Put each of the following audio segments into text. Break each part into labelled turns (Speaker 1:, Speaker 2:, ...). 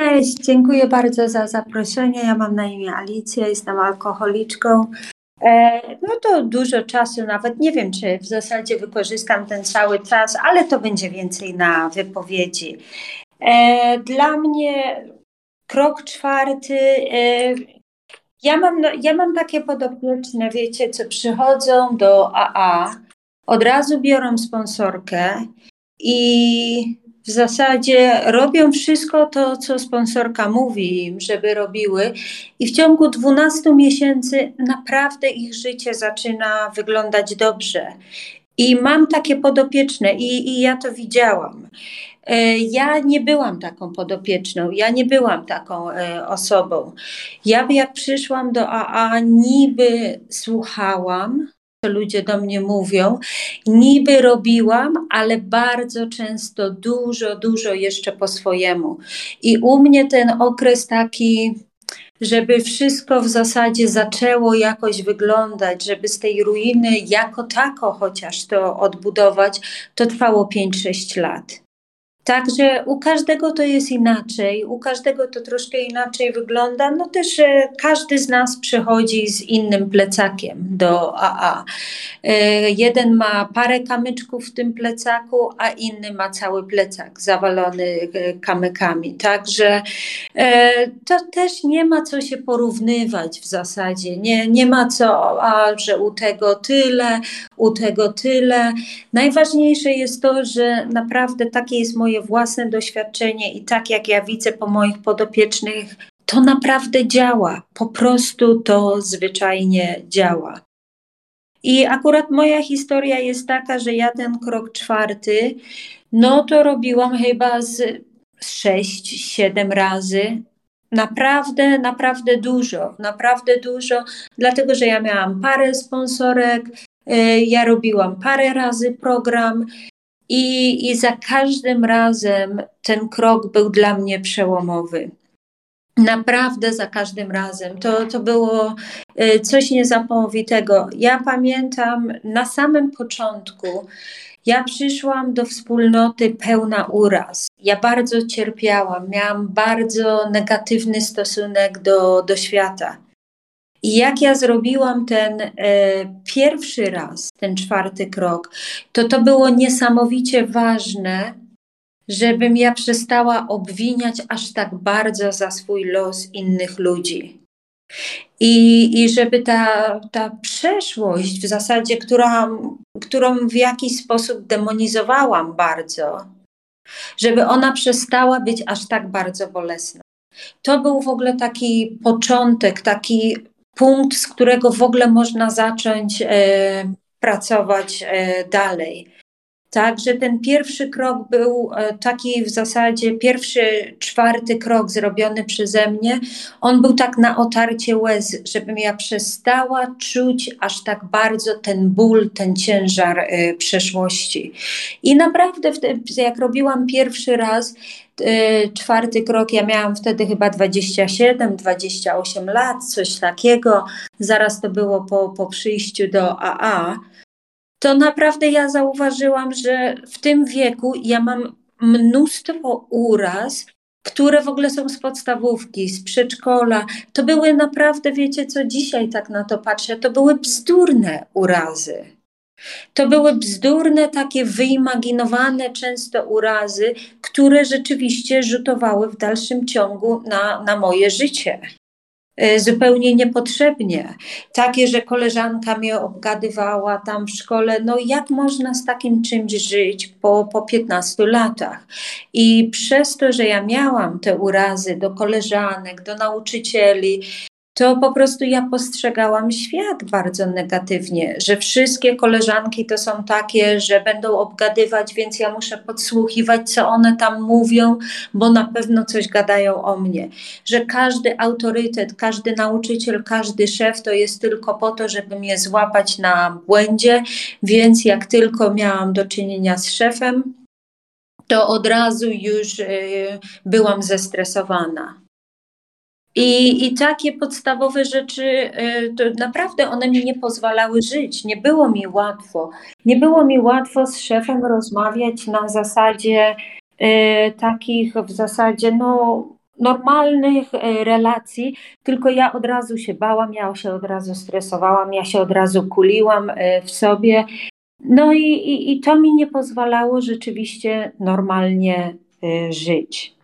Speaker 1: Cześć, dziękuję bardzo za zaproszenie. Ja mam na imię Alicja, jestem alkoholiczką. E, no to dużo czasu, nawet nie wiem, czy w zasadzie wykorzystam ten cały czas, ale to będzie więcej na wypowiedzi. E, dla mnie krok czwarty. E, ja mam, no, ja mam takie podopieczne, wiecie, co przychodzą do AA, od razu biorą sponsorkę i w zasadzie robią wszystko to, co sponsorka mówi im, żeby robiły, i w ciągu 12 miesięcy naprawdę ich życie zaczyna wyglądać dobrze. I mam takie podopieczne, i, i ja to widziałam. E, ja nie byłam taką podopieczną, ja nie byłam taką e, osobą. Ja, jak przyszłam do AA, niby słuchałam, co ludzie do mnie mówią. Niby robiłam, ale bardzo często dużo, dużo jeszcze po swojemu. I u mnie ten okres taki, żeby wszystko w zasadzie zaczęło jakoś wyglądać, żeby z tej ruiny jako tako chociaż to odbudować, to trwało 5-6 lat. Także u każdego to jest inaczej, u każdego to troszkę inaczej wygląda. No też e, każdy z nas przychodzi z innym plecakiem do AA. E, jeden ma parę kamyczków w tym plecaku, a inny ma cały plecak zawalony e, kamykami. Także to też nie ma co się porównywać w zasadzie. Nie, nie ma co, a, że u tego tyle, u tego tyle. Najważniejsze jest to, że naprawdę takie jest moje własne doświadczenie i tak jak ja widzę po moich podopiecznych, to naprawdę działa. Po prostu to zwyczajnie działa. I akurat moja historia jest taka, że ja ten krok czwarty, no to robiłam chyba z sześć, siedem razy. Naprawdę, naprawdę dużo, naprawdę dużo, dlatego że ja miałam parę sponsorek, y, ja robiłam parę razy program i, I za każdym razem ten krok był dla mnie przełomowy. Naprawdę za każdym razem. To, to było y, coś niesamowitego. Ja pamiętam na samym początku, ja przyszłam do wspólnoty pełna uraz. Ja bardzo cierpiałam, miałam bardzo negatywny stosunek do, do świata. I jak ja zrobiłam ten e, pierwszy raz, ten czwarty krok, to to było niesamowicie ważne, żebym ja przestała obwiniać aż tak bardzo za swój los innych ludzi. I, i żeby ta, ta przeszłość w zasadzie, która, którą w jakiś sposób demonizowałam bardzo, żeby ona przestała być aż tak bardzo bolesna. To był w ogóle taki początek, taki punkt, z którego w ogóle można zacząć e, pracować e, dalej. Także ten pierwszy krok był e, taki w zasadzie, pierwszy, czwarty krok zrobiony przeze mnie, on był tak na otarcie łez, żebym ja przestała czuć aż tak bardzo ten ból, ten ciężar przeszłości. I naprawdę, jak robiłam pierwszy raz, czwarty krok, ja miałam wtedy chyba 27, 28 lat, coś takiego. Zaraz to było po, po przyjściu do AA. To naprawdę ja zauważyłam, że w tym wieku ja mam mnóstwo uraz, które w ogóle są z podstawówki, z przedszkola. To były naprawdę, wiecie co, dzisiaj tak na to patrzę, to były bzdurne urazy. To były bzdurne, takie wyimaginowane często urazy, które rzeczywiście rzutowały w dalszym ciągu na, na moje życie. E, zupełnie niepotrzebnie. Takie, że koleżanka mnie obgadywała tam w szkole, no jak można z takim czymś żyć po, po 15 latach? I przez to, że ja miałam te urazy do koleżanek, do nauczycieli, to po prostu ja postrzegałam świat bardzo negatywnie, że wszystkie koleżanki to są takie, że będą obgadywać, więc ja muszę podsłuchiwać, co one tam mówią, bo na pewno coś gadają o mnie. Że każdy autorytet, każdy nauczyciel, każdy szef to jest tylko po to, żeby mnie złapać na błędzie, więc jak tylko miałam do czynienia z szefem, to od razu już y, byłam zestresowana. I, I takie podstawowe rzeczy, y, to naprawdę one mi nie pozwalały żyć. Nie było mi łatwo. Nie było mi łatwo z szefem rozmawiać na zasadzie y, takich, w zasadzie, no, normalnych e, relacji, tylko ja od razu się bałam, ja się od razu stresowałam, ja się od razu kuliłam e, w sobie. No i, i, i to mi nie pozwalało rzeczywiście normalnie e, żyć.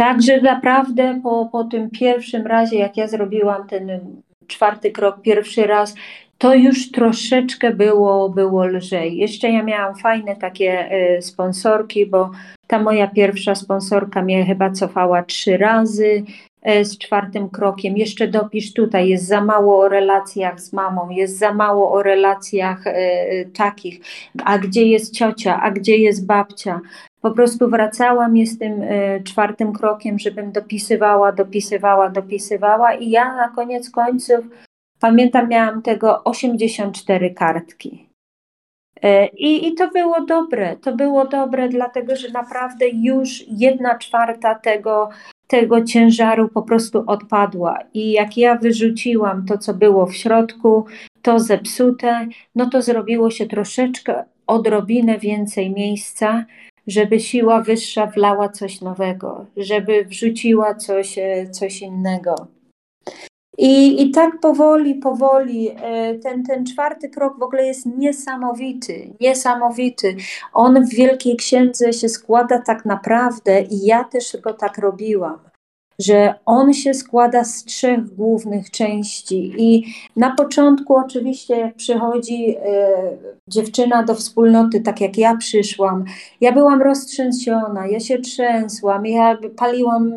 Speaker 1: Także naprawdę po, po tym pierwszym razie, jak ja zrobiłam ten czwarty krok pierwszy raz, to już troszeczkę było, było lżej. Jeszcze ja miałam fajne takie sponsorki, bo ta moja pierwsza sponsorka mnie chyba cofała trzy razy e, z czwartym krokiem. Jeszcze dopisz tutaj, jest za mało o relacjach z mamą, jest za mało o relacjach e, takich, a gdzie jest ciocia, a gdzie jest babcia. Po prostu wracałam je z tym e, czwartym krokiem, żebym dopisywała, dopisywała, dopisywała i ja na koniec końców, pamiętam, miałam tego 84 kartki. E, I, I to było dobre, to było dobre, dlatego że naprawdę już jedna czwarta tego, tego ciężaru po prostu odpadła. I jak ja wyrzuciłam to, co było w środku, to zepsute, no to zrobiło się troszeczkę, odrobinę więcej miejsca, żeby siła wyższa wlała coś nowego, żeby wrzuciła coś, e, coś innego. I, I tak powoli, powoli, e, ten, ten czwarty krok w ogóle jest niesamowity, niesamowity. On w Wielkiej Księdze się składa tak naprawdę i ja też go tak robiłam że on się składa z trzech głównych części i na początku oczywiście jak przychodzi e, dziewczyna do wspólnoty, tak jak ja przyszłam, ja byłam roztrzęsiona, ja się trzęsłam, ja paliłam e,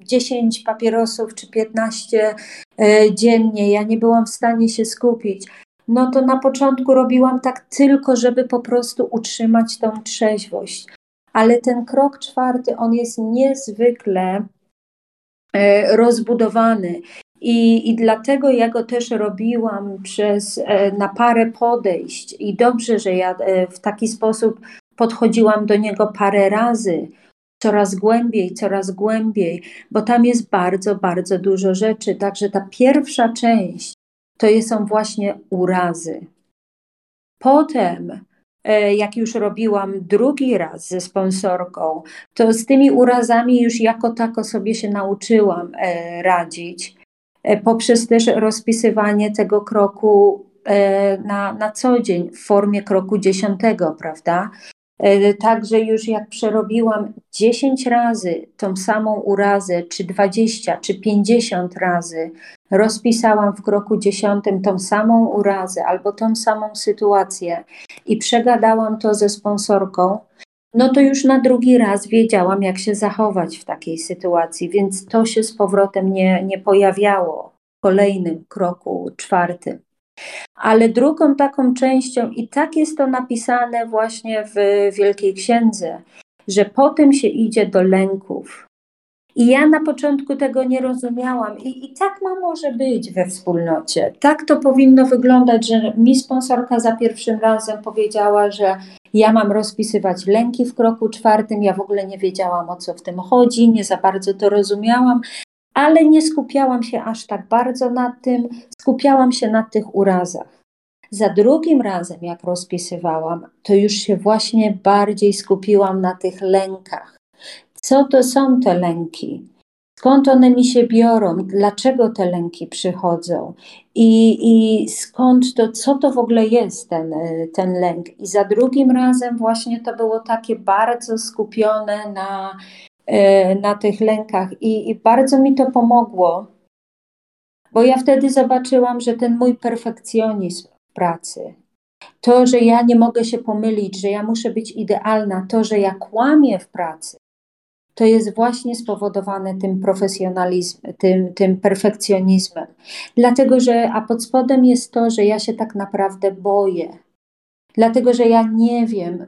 Speaker 1: 10 papierosów czy 15 e, dziennie, ja nie byłam w stanie się skupić. No to na początku robiłam tak tylko, żeby po prostu utrzymać tą trzeźwość. Ale ten krok czwarty, on jest niezwykle E, rozbudowany. I, I dlatego ja go też robiłam przez, e, na parę podejść. I dobrze, że ja e, w taki sposób podchodziłam do niego parę razy, coraz głębiej, coraz głębiej, bo tam jest bardzo, bardzo dużo rzeczy. Także ta pierwsza część to są właśnie urazy. Potem E, jak już robiłam drugi raz ze sponsorką, to z tymi urazami już jako tako sobie się nauczyłam e, radzić. E, poprzez też rozpisywanie tego kroku na, na co dzień w formie kroku dziesiątego, prawda? Także już jak przerobiłam 10 razy tą samą urazę, czy 20, czy 50 razy, rozpisałam w kroku dziesiątym tą samą urazę albo tą samą sytuację i przegadałam to ze sponsorką, no to już na drugi raz wiedziałam, jak się zachować w takiej sytuacji, więc to się z powrotem nie, nie pojawiało w kolejnym kroku czwartym. Ale drugą taką częścią, i tak jest to napisane właśnie w Wielkiej Księdze, że potem się idzie do lęków, i ja na początku tego nie rozumiałam. I, I tak ma może być we wspólnocie. Tak to powinno wyglądać, że mi sponsorka za pierwszym razem powiedziała, że ja mam rozpisywać lęki w kroku czwartym. Ja w ogóle nie wiedziałam o co w tym chodzi, nie za bardzo to rozumiałam, ale nie skupiałam się aż tak bardzo nad tym, skupiałam się na tych urazach. Za drugim razem, jak rozpisywałam, to już się właśnie bardziej skupiłam na tych lękach co to są te lęki? Skąd one mi się biorą? Dlaczego te lęki przychodzą? I, i skąd to, co to w ogóle jest ten, ten lęk? I za drugim razem właśnie to było takie bardzo skupione na, e, na tych lękach. I, I bardzo mi to pomogło, bo ja wtedy zobaczyłam, że ten mój perfekcjonizm w pracy, to, że ja nie mogę się pomylić, że ja muszę być idealna, to, że ja kłamię w pracy, to jest właśnie spowodowane tym profesjonalizmem, tym, tym perfekcjonizmem. Dlatego, że, a pod spodem jest to, że ja się tak naprawdę boję. Dlatego, że ja nie wiem,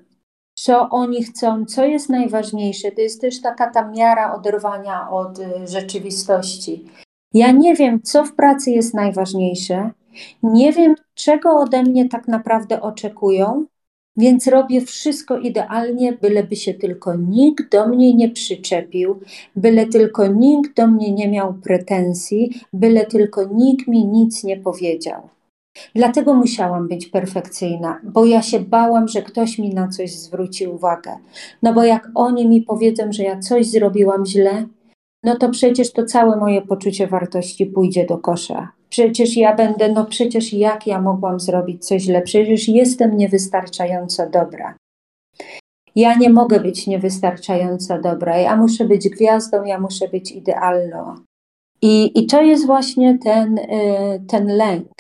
Speaker 1: co oni chcą, co jest najważniejsze. To jest też taka ta miara oderwania od y, rzeczywistości. Ja nie wiem, co w pracy jest najważniejsze. Nie wiem, czego ode mnie tak naprawdę oczekują, więc robię wszystko idealnie, byleby się tylko nikt do mnie nie przyczepił, byle tylko nikt do mnie nie miał pretensji, byle tylko nikt mi nic nie powiedział. Dlatego musiałam być perfekcyjna, bo ja się bałam, że ktoś mi na coś zwróci uwagę. No bo jak oni mi powiedzą, że ja coś zrobiłam źle, no to przecież to całe moje poczucie wartości pójdzie do kosza. Przecież ja będę, no przecież jak ja mogłam zrobić coś źle? Przecież jestem niewystarczająco dobra. Ja nie mogę być niewystarczająco dobra. Ja muszę być gwiazdą, ja muszę być idealną. I, i to jest właśnie ten, y, ten lęk.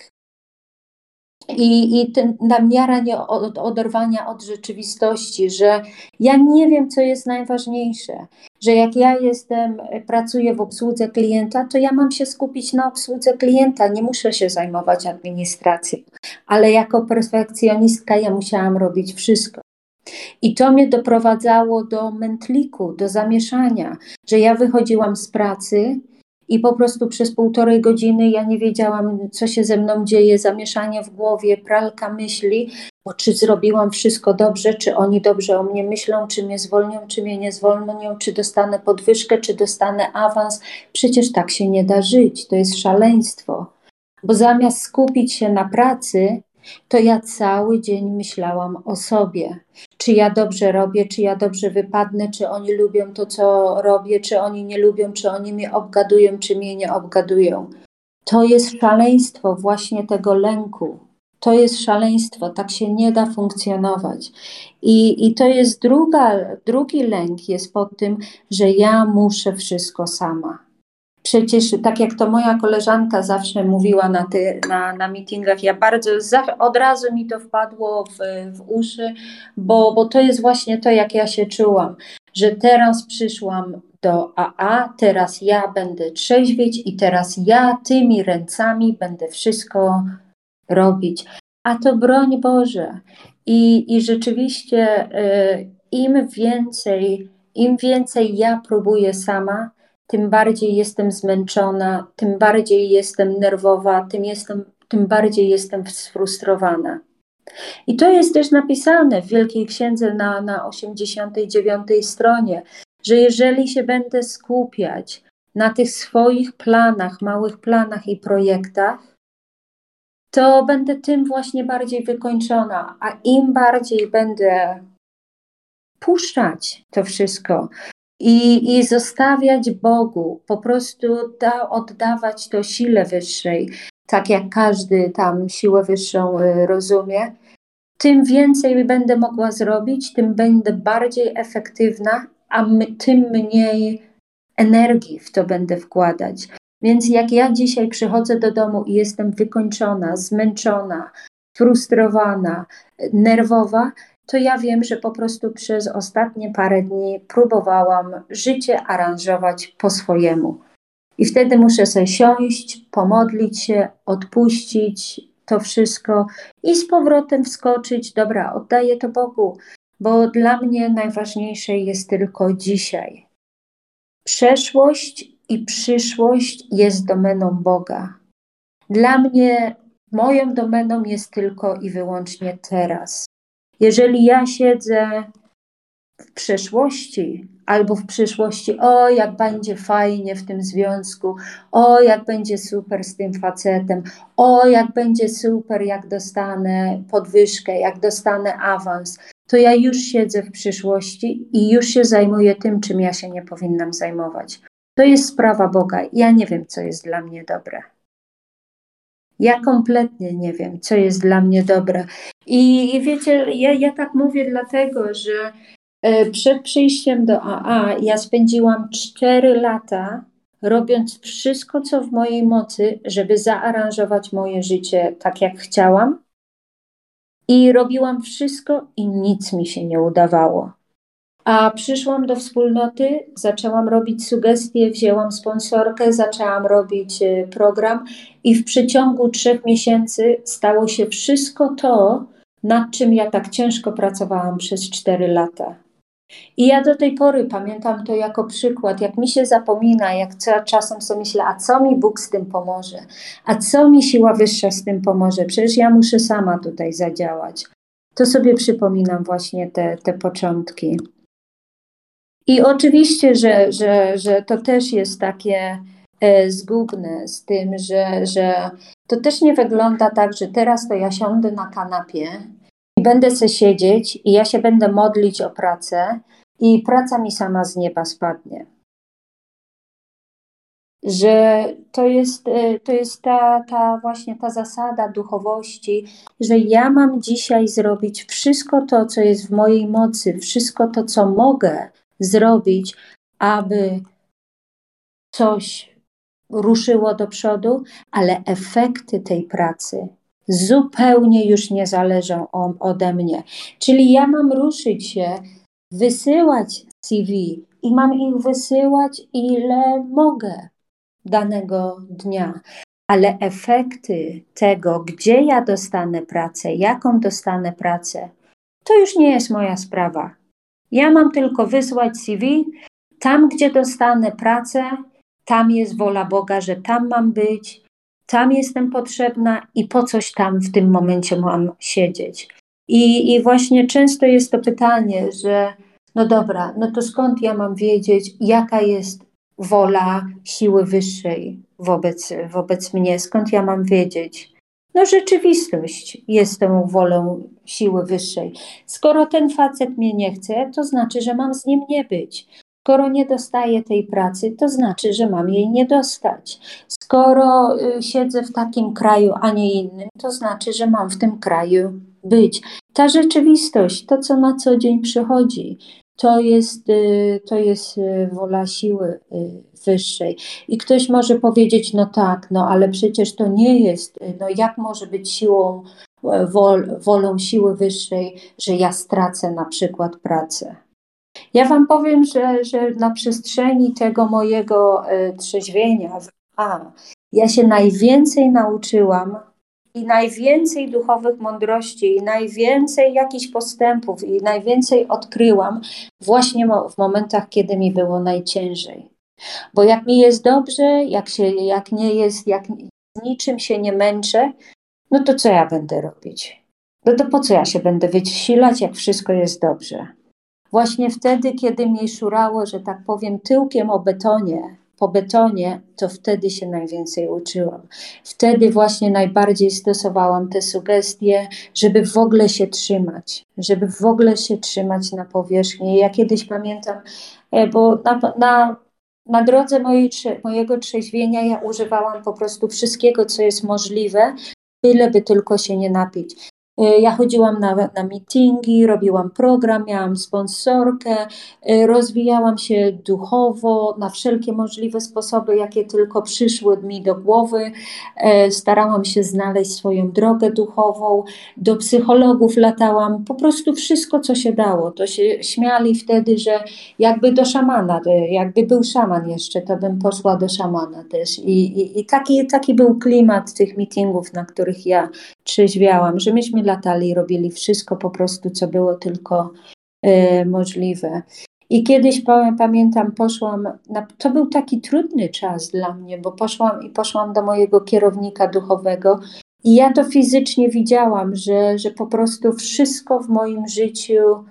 Speaker 1: I, i ten, ta miara nie od, oderwania od rzeczywistości, że ja nie wiem, co jest najważniejsze, że jak ja jestem, pracuję w obsłudze klienta, to ja mam się skupić na obsłudze klienta, nie muszę się zajmować administracją, ale jako perfekcjonistka ja musiałam robić wszystko. I to mnie doprowadzało do mętliku, do zamieszania, że ja wychodziłam z pracy i po prostu przez półtorej godziny ja nie wiedziałam, co się ze mną dzieje, zamieszanie w głowie, pralka myśli, bo czy zrobiłam wszystko dobrze, czy oni dobrze o mnie myślą, czy mnie zwolnią, czy mnie nie zwolnią, czy dostanę podwyżkę, czy dostanę awans. Przecież tak się nie da żyć, to jest szaleństwo. Bo zamiast skupić się na pracy, to ja cały dzień myślałam o sobie. Czy ja dobrze robię, czy ja dobrze wypadnę, czy oni lubią to, co robię, czy oni nie lubią, czy oni mnie obgadują, czy mnie nie obgadują. To jest szaleństwo właśnie tego lęku. To jest szaleństwo, tak się nie da funkcjonować. I, i to jest druga, drugi lęk jest pod tym, że ja muszę wszystko sama. Przecież tak jak to moja koleżanka zawsze mówiła na, ty, na, na meetingach, ja bardzo od razu mi to wpadło w, w uszy, bo, bo to jest właśnie to, jak ja się czułam, że teraz przyszłam do AA, teraz ja będę trzeźwieć i teraz ja tymi ręcami będę wszystko robić. A to broń Boże. I, i rzeczywiście y, im więcej, im więcej ja próbuję sama, tym bardziej jestem zmęczona, tym bardziej jestem nerwowa, tym, jestem, tym bardziej jestem sfrustrowana. I to jest też napisane w Wielkiej Księdze na, na 89 stronie, że jeżeli się będę skupiać na tych swoich planach, małych planach i projektach, to będę tym właśnie bardziej wykończona, a im bardziej będę puszczać to wszystko, i, i zostawiać Bogu, po prostu da, oddawać to sile wyższej, tak jak każdy tam siłę wyższą y, rozumie, tym więcej będę mogła zrobić, tym będę bardziej efektywna, a my, tym mniej energii w to będę wkładać. Więc jak ja dzisiaj przychodzę do domu i jestem wykończona, zmęczona, frustrowana, nerwowa, to ja wiem, że po prostu przez ostatnie parę dni próbowałam życie aranżować po swojemu. I wtedy muszę sobie siąść, pomodlić się, odpuścić to wszystko i z powrotem wskoczyć. Dobra, oddaję to Bogu, bo dla mnie najważniejsze jest tylko dzisiaj. Przeszłość i przyszłość jest domeną Boga. Dla mnie moją domeną jest tylko i wyłącznie teraz. Jeżeli ja siedzę w przeszłości albo w przyszłości, o jak będzie fajnie w tym związku, o jak będzie super z tym facetem, o jak będzie super, jak dostanę podwyżkę, jak dostanę awans, to ja już siedzę w przyszłości i już się zajmuję tym, czym ja się nie powinnam zajmować. To jest sprawa Boga. Ja nie wiem, co jest dla mnie dobre. Ja kompletnie nie wiem, co jest dla mnie dobre. I, i wiecie, ja, ja tak mówię dlatego, że e, przed przyjściem do AA ja spędziłam 4 lata robiąc wszystko, co w mojej mocy, żeby zaaranżować moje życie tak, jak chciałam. I robiłam wszystko i nic mi się nie udawało. A przyszłam do wspólnoty, zaczęłam robić sugestie, wzięłam sponsorkę, zaczęłam robić e, program i w przeciągu trzech miesięcy stało się wszystko to, nad czym ja tak ciężko pracowałam przez cztery lata. I ja do tej pory pamiętam to jako przykład, jak mi się zapomina, jak czasem sobie myślę, a co mi Bóg z tym pomoże? A co mi siła wyższa z tym pomoże? Przecież ja muszę sama tutaj zadziałać. To sobie przypominam właśnie te, te początki. I oczywiście, że, że, że to też jest takie e, zgubne z tym, że, że to też nie wygląda tak, że teraz to ja siądę na kanapie i będę sobie siedzieć i ja się będę modlić o pracę i praca mi sama z nieba spadnie. że to jest, e, to jest ta, ta właśnie ta zasada duchowości, że ja mam dzisiaj zrobić wszystko to, co jest w mojej mocy, wszystko to, co mogę zrobić, aby coś ruszyło do przodu, ale efekty tej pracy zupełnie już nie zależą ode mnie. Czyli ja mam ruszyć się, wysyłać CV i mam ich wysyłać ile mogę danego dnia. Ale efekty tego, gdzie ja dostanę pracę, jaką dostanę pracę, to już nie jest moja sprawa. Ja mam tylko wysłać CV, tam gdzie dostanę pracę, tam jest wola Boga, że tam mam być, tam jestem potrzebna i po coś tam w tym momencie mam siedzieć. I, I właśnie często jest to pytanie, że no dobra, no to skąd ja mam wiedzieć, jaka jest wola siły wyższej wobec, wobec mnie, skąd ja mam wiedzieć? No rzeczywistość jest tą wolą siły wyższej. Skoro ten facet mnie nie chce, to znaczy, że mam z nim nie być. Skoro nie dostaję tej pracy, to znaczy, że mam jej nie dostać. Skoro y, siedzę w takim kraju, a nie innym, to znaczy, że mam w tym kraju być. Ta rzeczywistość, to co na co dzień przychodzi, to jest, y, to jest y, wola siły wyższej. I ktoś może powiedzieć, no tak, no ale przecież to nie jest, no jak może być siłą, wol, wolą siły wyższej, że ja stracę na przykład pracę. Ja Wam powiem, że, że na przestrzeni tego mojego e, trzeźwienia, a, ja się najwięcej nauczyłam i najwięcej duchowych mądrości, i najwięcej jakichś postępów, i najwięcej odkryłam właśnie w momentach, kiedy mi było najciężej. Bo jak mi jest dobrze, jak, się, jak nie jest, jak niczym się nie męczę, no to co ja będę robić? No to po co ja się będę wysilać, jak wszystko jest dobrze? Właśnie wtedy, kiedy mi szurało, że tak powiem, tyłkiem o betonie, po betonie, to wtedy się najwięcej uczyłam. Wtedy właśnie najbardziej stosowałam te sugestie, żeby w ogóle się trzymać, żeby w ogóle się trzymać na powierzchni. Ja kiedyś pamiętam, e, bo na, na, na drodze mojej, mojego trzeźwienia ja używałam po prostu wszystkiego, co jest możliwe, byle by tylko się nie napić. Y, ja chodziłam na, na meetingi, robiłam program, miałam sponsorkę, y, rozwijałam się duchowo na wszelkie możliwe sposoby, jakie tylko przyszły mi do głowy. Y, starałam się znaleźć swoją drogę duchową, do psychologów latałam, po prostu wszystko, co się dało. To się śmiali wtedy, że jakby do szamana, jakby był szaman jeszcze, to bym poszła do szamana też. I, i, i taki, taki był klimat tych meetingów, na których ja trzeźwiałam, że myśmy latali, robili wszystko po prostu, co było tylko y, możliwe. I kiedyś pamiętam, poszłam, na, to był taki trudny czas dla mnie, bo poszłam i poszłam do mojego kierownika duchowego i ja to fizycznie widziałam, że, że po prostu wszystko w moim życiu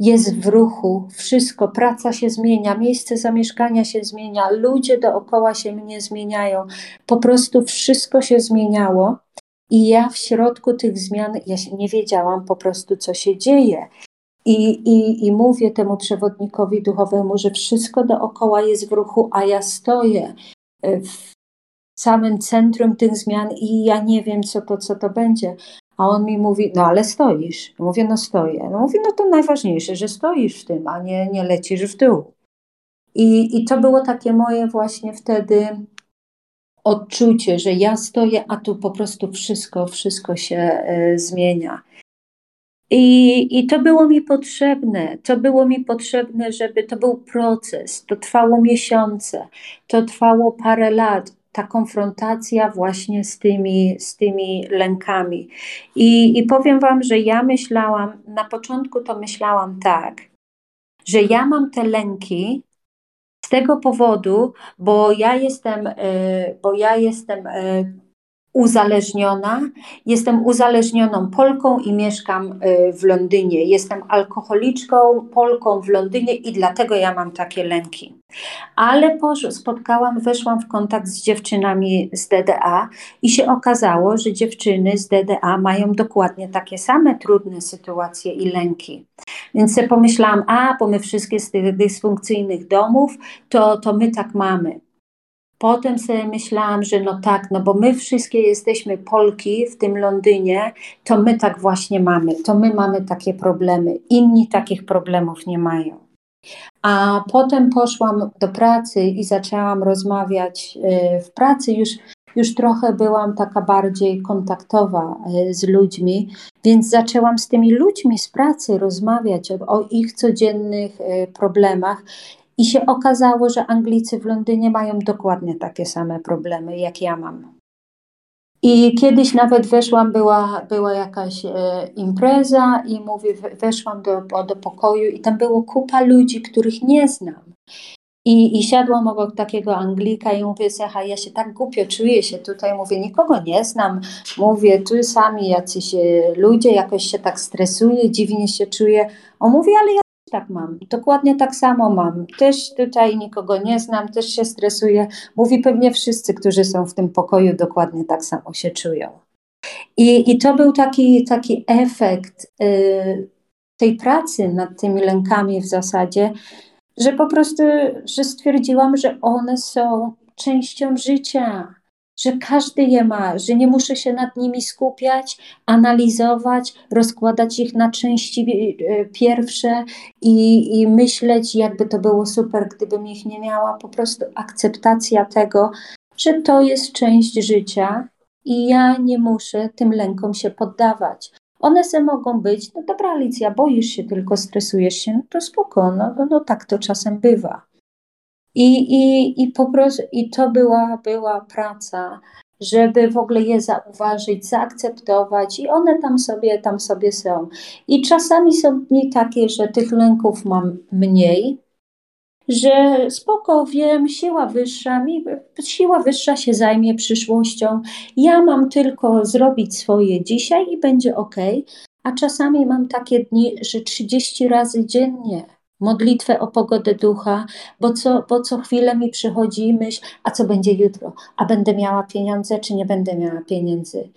Speaker 1: jest w ruchu, wszystko, praca się zmienia, miejsce zamieszkania się zmienia, ludzie dookoła się mnie zmieniają, po prostu wszystko się zmieniało. I ja w środku tych zmian, ja nie wiedziałam po prostu, co się dzieje. I, i, I mówię temu przewodnikowi duchowemu, że wszystko dookoła jest w ruchu, a ja stoję e, w samym centrum tych zmian i ja nie wiem, co to, co to będzie. A on mi mówi, no ale stoisz. Mówię, no stoję. No mówi, no to najważniejsze, że stoisz w tym, a nie, nie lecisz w dół. I, I to było takie moje właśnie wtedy odczucie, że ja stoję, a tu po prostu wszystko, wszystko się e, zmienia. I, I to było mi potrzebne. To było mi potrzebne, żeby to był proces. To trwało miesiące, to trwało parę lat. Ta konfrontacja właśnie z tymi, z tymi lękami. I, I powiem Wam, że ja myślałam, na początku to myślałam tak, że ja mam te lęki, tego powodu, bo ja jestem, e, bo ja jestem e, uzależniona. Jestem uzależnioną Polką i mieszkam e, w Londynie. Jestem alkoholiczką Polką w Londynie i dlatego ja mam takie lęki. Ale spotkałam, weszłam w kontakt z dziewczynami z DDA i się okazało, że dziewczyny z DDA mają dokładnie takie same trudne sytuacje i lęki. Więc sobie pomyślałam, a bo my wszystkie z tych dysfunkcyjnych domów, to, to my tak mamy. Potem sobie myślałam, że no tak, no bo my wszystkie jesteśmy Polki w tym Londynie, to my tak właśnie mamy, to my mamy takie problemy. Inni takich problemów nie mają. A potem poszłam do pracy i zaczęłam rozmawiać y, w pracy. Już, już trochę byłam taka bardziej kontaktowa y, z ludźmi, więc zaczęłam z tymi ludźmi z pracy rozmawiać o, o ich codziennych y, problemach. I się okazało, że Anglicy w Londynie mają dokładnie takie same problemy, jak ja mam. I kiedyś nawet weszłam, była, była jakaś e, impreza i mówię, weszłam do, do pokoju i tam było kupa ludzi, których nie znam. I, I siadłam obok takiego Anglika i mówię, słuchaj, ja się tak głupio czuję się tutaj, mówię, nikogo nie znam, mówię, tu sami jacyś e, ludzie, jakoś się tak stresuję, dziwnie się czuję. On mówi, ale ja tak mam, dokładnie tak samo mam. Też tutaj nikogo nie znam, też się stresuję. Mówi pewnie wszyscy, którzy są w tym pokoju, dokładnie tak samo się czują. I, i to był taki, taki efekt y, tej pracy nad tymi lękami w zasadzie, że po prostu, że stwierdziłam, że one są częścią życia że każdy je ma, że nie muszę się nad nimi skupiać, analizować, rozkładać ich na części e, pierwsze i, i myśleć, jakby to było super, gdybym ich nie miała. Po prostu akceptacja tego, że to jest część życia i ja nie muszę tym lękom się poddawać. One se mogą być, no dobra Alicja, boisz się, tylko stresujesz się, no to spoko, no, no, no tak to czasem bywa. I, i, i po prostu i to była, była praca, żeby w ogóle je zauważyć, zaakceptować i one tam sobie, tam sobie są. I czasami są dni takie, że tych lęków mam mniej, że spoko, wiem, siła wyższa, mi, siła wyższa się zajmie przyszłością. Ja mam tylko zrobić swoje dzisiaj i będzie ok. A czasami mam takie dni, że 30 razy dziennie modlitwę o pogodę ducha, bo co, bo co chwilę mi przychodzi myśl, a co będzie jutro? A będę miała pieniądze, czy nie będę miała pieniędzy?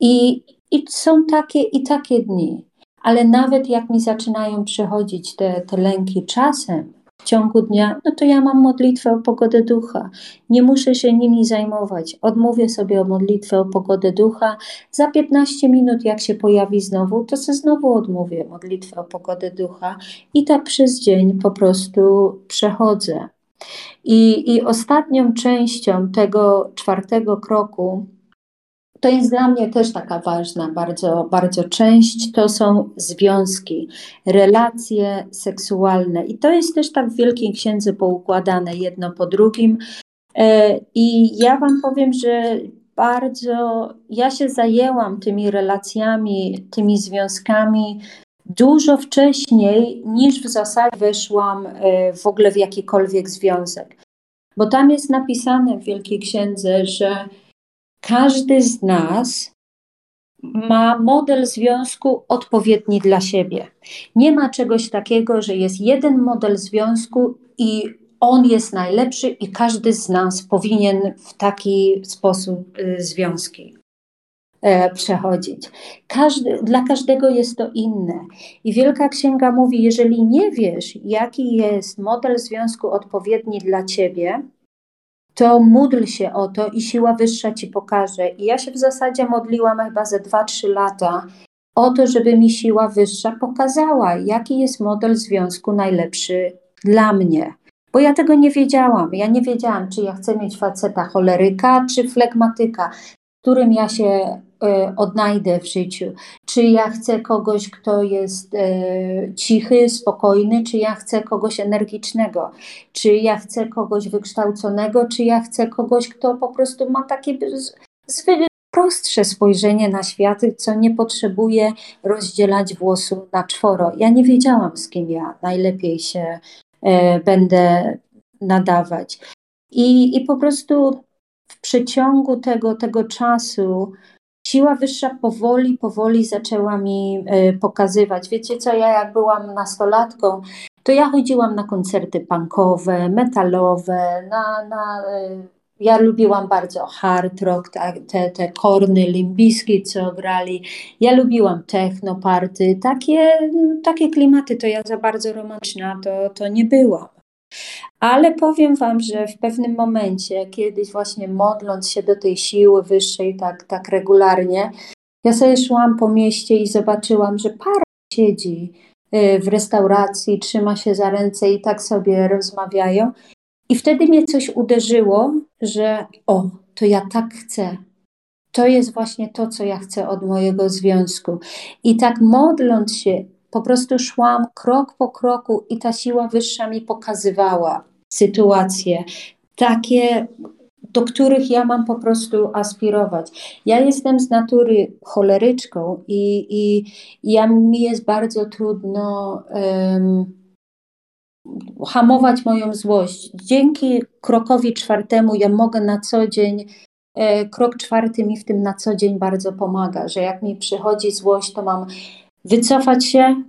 Speaker 1: I, i są takie i takie dni. Ale nawet jak mi zaczynają przychodzić te, te lęki czasem, w ciągu dnia, no to ja mam modlitwę o pogodę ducha. Nie muszę się nimi zajmować. Odmówię sobie o modlitwę o pogodę ducha. Za 15 minut, jak się pojawi znowu, to sobie znowu odmówię modlitwę o pogodę ducha i tak przez dzień po prostu przechodzę. I, i ostatnią częścią tego czwartego kroku to jest dla mnie też taka ważna bardzo, bardzo część, to są związki, relacje seksualne. I to jest też tak w Wielkiej Księdze poukładane jedno po drugim. E, I ja Wam powiem, że bardzo ja się zajęłam tymi relacjami, tymi związkami dużo wcześniej niż w zasadzie weszłam e, w ogóle w jakikolwiek związek. Bo tam jest napisane w Wielkiej Księdze, że każdy z nas ma model związku odpowiedni dla siebie. Nie ma czegoś takiego, że jest jeden model związku i on jest najlepszy i każdy z nas powinien w taki sposób y, związki e, przechodzić. Każdy, dla każdego jest to inne. I Wielka Księga mówi, jeżeli nie wiesz, jaki jest model związku odpowiedni dla ciebie, to módl się o to i siła wyższa ci pokaże. I ja się w zasadzie modliłam chyba ze 2-3 lata o to, żeby mi siła wyższa pokazała, jaki jest model związku najlepszy dla mnie. Bo ja tego nie wiedziałam. Ja nie wiedziałam, czy ja chcę mieć faceta choleryka, czy flegmatyka, którym ja się odnajdę w życiu. Czy ja chcę kogoś, kto jest e, cichy, spokojny, czy ja chcę kogoś energicznego, czy ja chcę kogoś wykształconego, czy ja chcę kogoś, kto po prostu ma takie zwykłe prostsze spojrzenie na świat, co nie potrzebuje rozdzielać włosu na czworo. Ja nie wiedziałam, z kim ja najlepiej się e, będę nadawać. I, I po prostu w przeciągu tego, tego czasu siła wyższa powoli, powoli zaczęła mi e, pokazywać. Wiecie co, ja jak byłam nastolatką, to ja chodziłam na koncerty punkowe, metalowe, na, na e, ja lubiłam bardzo hard rock, te, te korny limbiski, co grali. Ja lubiłam techno party. Takie, takie klimaty to ja za bardzo romantyczna to, to nie byłam. Ale powiem Wam, że w pewnym momencie, kiedyś właśnie modląc się do tej siły wyższej tak, tak regularnie, ja sobie szłam po mieście i zobaczyłam, że para siedzi y, w restauracji, trzyma się za ręce i tak sobie rozmawiają. I wtedy mnie coś uderzyło, że o, to ja tak chcę. To jest właśnie to, co ja chcę od mojego związku. I tak modląc się, po prostu szłam krok po kroku i ta siła wyższa mi pokazywała sytuacje, takie, do których ja mam po prostu aspirować. Ja jestem z natury choleryczką i, i, ja, mi jest bardzo trudno um, hamować moją złość. Dzięki krokowi czwartemu ja mogę na co dzień e, krok czwarty mi w tym na co dzień bardzo pomaga, że jak mi przychodzi złość, to mam wycofać się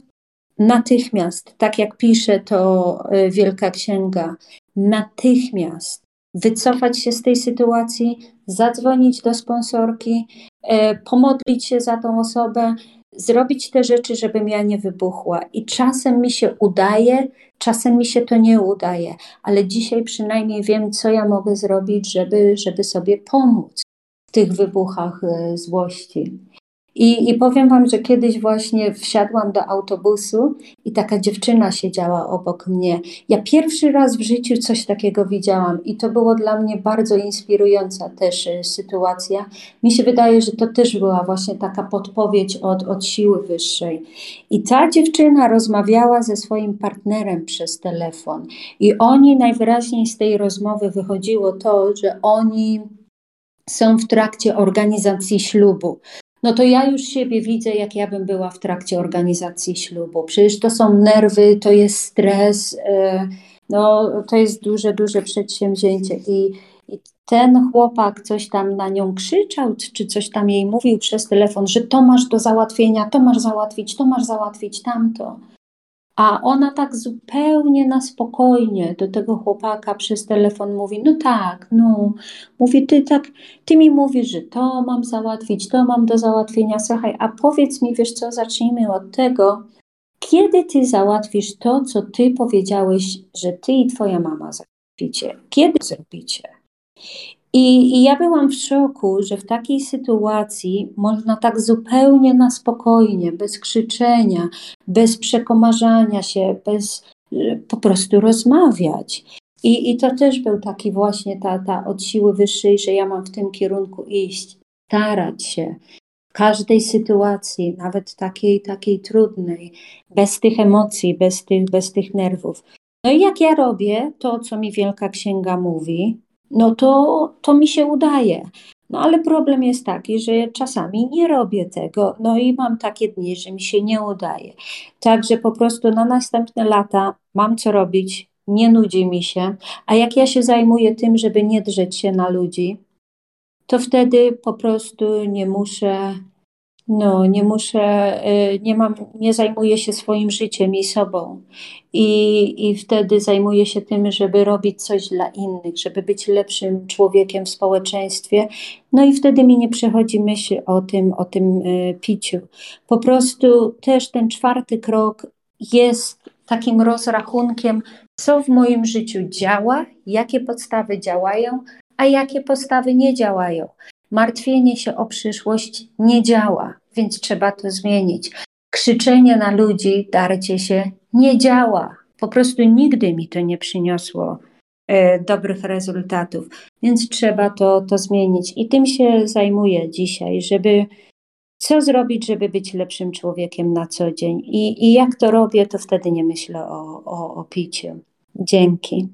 Speaker 1: natychmiast, tak jak pisze to e, Wielka Księga, natychmiast wycofać się z tej sytuacji, zadzwonić do sponsorki, e, pomodlić się za tą osobę, zrobić te rzeczy, żebym ja nie wybuchła. I czasem mi się udaje, czasem mi się to nie udaje, ale dzisiaj przynajmniej wiem, co ja mogę zrobić, żeby, żeby sobie pomóc w tych wybuchach e, złości. I, I powiem Wam, że kiedyś właśnie wsiadłam do autobusu i taka dziewczyna siedziała obok mnie. Ja pierwszy raz w życiu coś takiego widziałam i to było dla mnie bardzo inspirująca też e, sytuacja. Mi się wydaje, że to też była właśnie taka podpowiedź od, od siły wyższej. I ta dziewczyna rozmawiała ze swoim partnerem przez telefon i oni najwyraźniej z tej rozmowy wychodziło to, że oni są w trakcie organizacji ślubu no to ja już siebie widzę, jak ja bym była w trakcie organizacji ślubu. Przecież to są nerwy, to jest stres, e, no to jest duże, duże przedsięwzięcie. I, i ten chłopak coś tam na nią krzyczał, czy coś tam jej mówił przez telefon, że to masz do załatwienia, to masz załatwić, to masz załatwić, tamto. A ona tak zupełnie na spokojnie do tego chłopaka przez telefon mówi: No tak, no. Mówi: Ty tak, ty mi mówisz, że to mam załatwić, to mam do załatwienia. Słuchaj, a powiedz mi, wiesz co, zacznijmy od tego, kiedy ty załatwisz to, co ty powiedziałeś, że ty i twoja mama załatwicie? Kiedy zrobicie? I, I, ja byłam w szoku, że w takiej sytuacji można tak zupełnie na spokojnie, bez krzyczenia, bez przekomarzania się, bez y, po prostu rozmawiać. I, I to też był taki właśnie ta, ta od siły wyższej, że ja mam w tym kierunku iść, starać się w każdej sytuacji, nawet takiej, takiej trudnej, bez tych emocji, bez tych, bez tych nerwów. No i jak ja robię to, co mi Wielka Księga mówi, no to, to mi się udaje. No ale problem jest taki, że czasami nie robię tego, no i mam takie dni, że mi się nie udaje. Także po prostu na następne lata mam co robić, nie nudzi mi się, a jak ja się zajmuję tym, żeby nie drzeć się na ludzi, to wtedy po prostu nie muszę no, nie muszę, y, nie mam, nie zajmuję się swoim życiem i sobą. I, I wtedy zajmuję się tym, żeby robić coś dla innych, żeby być lepszym człowiekiem w społeczeństwie. No i wtedy mi nie przychodzi myśl o tym, o tym y, piciu. Po prostu też ten czwarty krok jest takim rozrachunkiem, co w moim życiu działa, jakie podstawy działają, a jakie podstawy nie działają. Martwienie się o przyszłość nie działa, więc trzeba to zmienić. Krzyczenie na ludzi, darcie się nie działa. Po prostu nigdy mi to nie przyniosło e, dobrych rezultatów, więc trzeba to, to zmienić. I tym się zajmuję dzisiaj, żeby co zrobić, żeby być lepszym człowiekiem na co dzień. I, i jak to robię, to wtedy nie myślę o, o, o piciu. Dzięki.